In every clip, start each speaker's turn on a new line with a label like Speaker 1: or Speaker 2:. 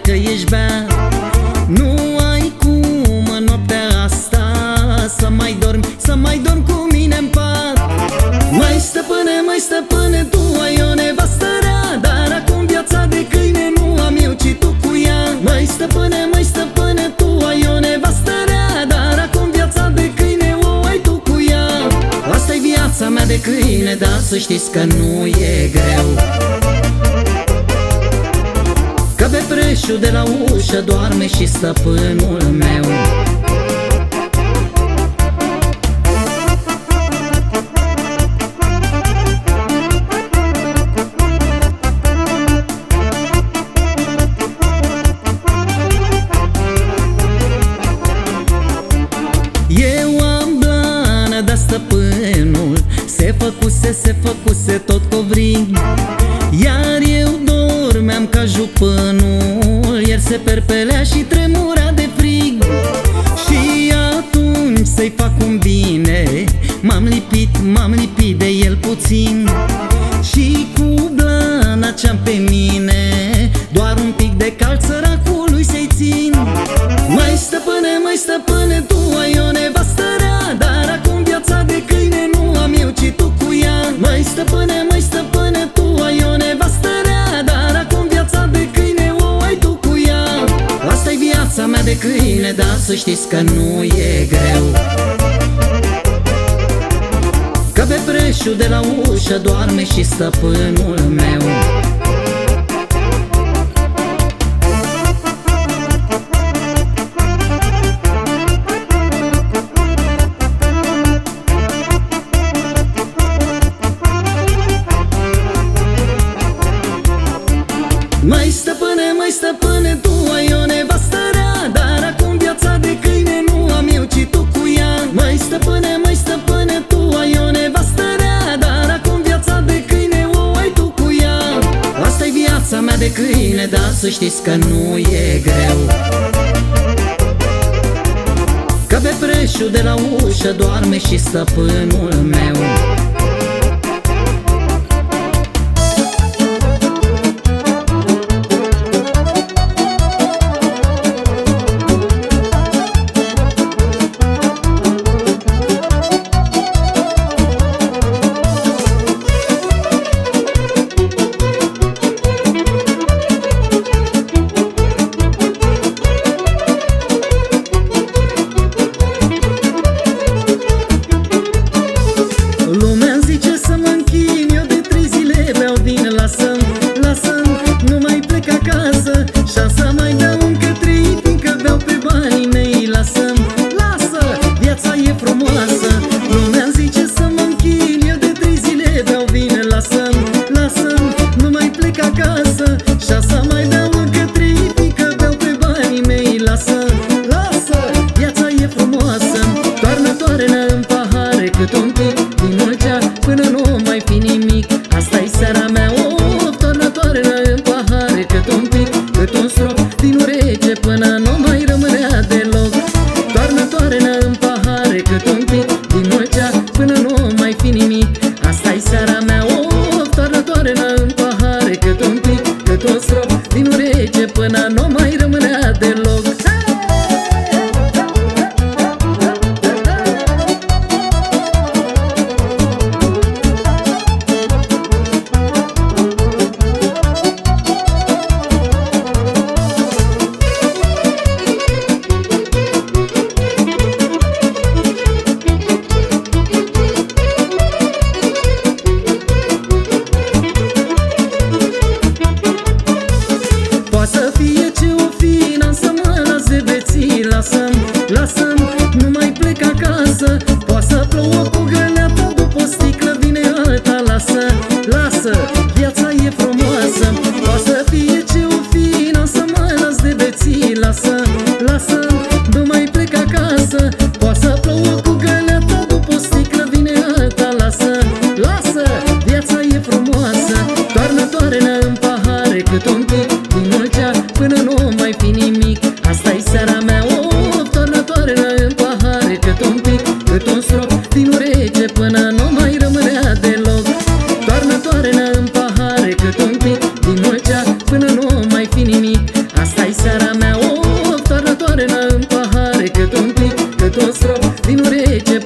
Speaker 1: afară că ești bea Nu ai cum în noaptea asta Să mai dormi, să mai dormi cu mine în pat. Mai stăpâne, mai stăpâne, tu ai o nevastă rea Dar acum viața de câine nu am eu, ci tu cu ea. Mai stăpâne, mai stăpâne, tu ai o nevastă rea Dar acum viața de câine o ai tu cu ea. Asta-i viața mea de câine, dar să știți că nu e pe preșul de la ușă doarme și stăpânul meu M-am lipit, m-am lipit de el puțin. Și cu blana ce-am pe mine Doar un pic de cald săracului să-i țin. Mai stăpâne, mai stăpâne, tu ai o nevastă rea Dar acum viața de câine nu am eu, ci tu cu ea. Mai stăpâne, mai stăpâne, tu ai o nevastă rea Dar acum viața de câine o ai tu cu ea. Asta-i viața mea de câine, dar să știți că nu e greu. Că pe preșul de la ușă doarme și stăpânul meu viața mea de câine, dar să știți că nu e greu. Că pe preșul de la ușă doarme și stăpânul meu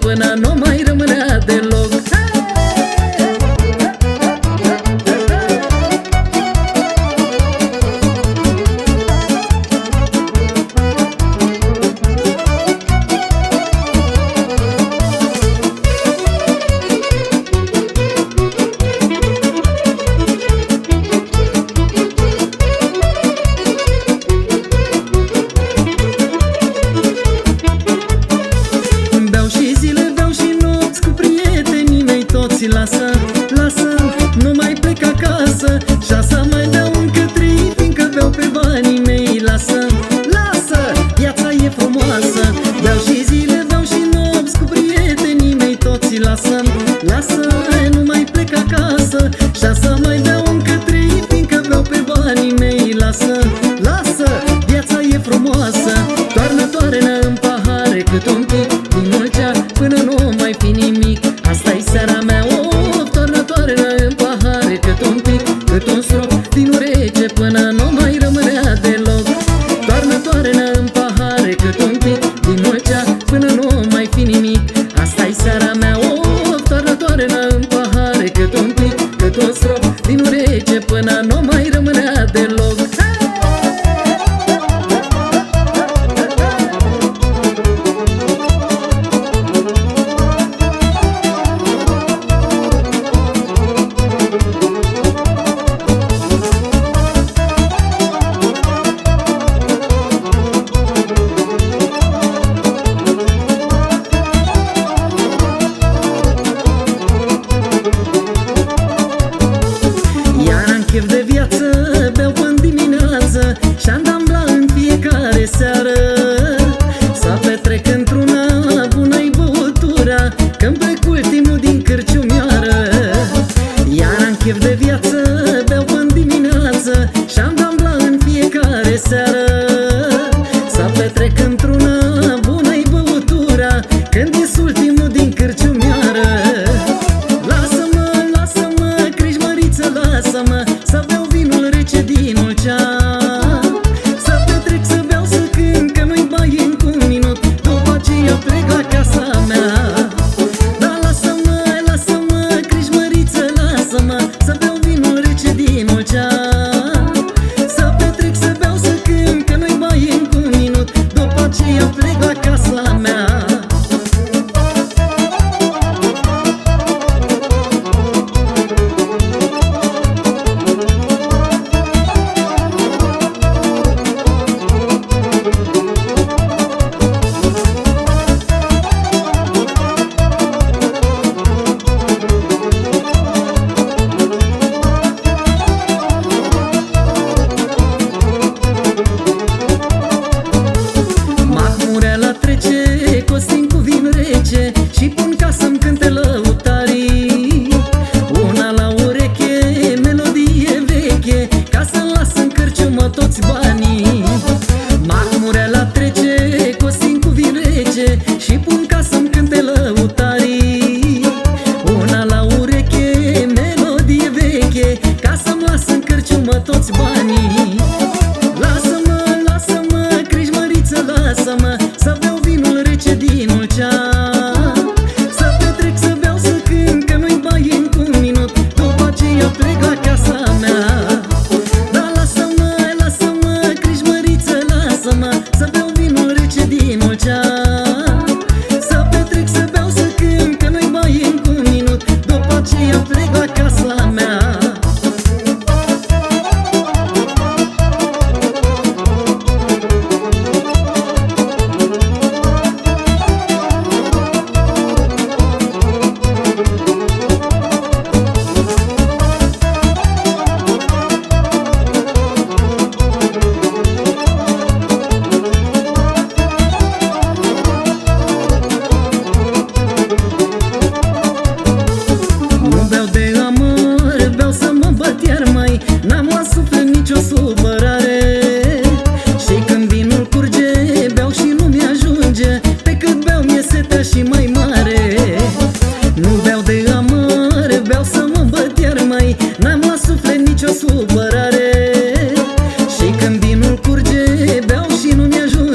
Speaker 1: when I know mei toți Lasă, lasă, Sir ca să-mi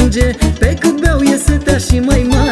Speaker 1: ajunge Pe cât beau e setea și mai mare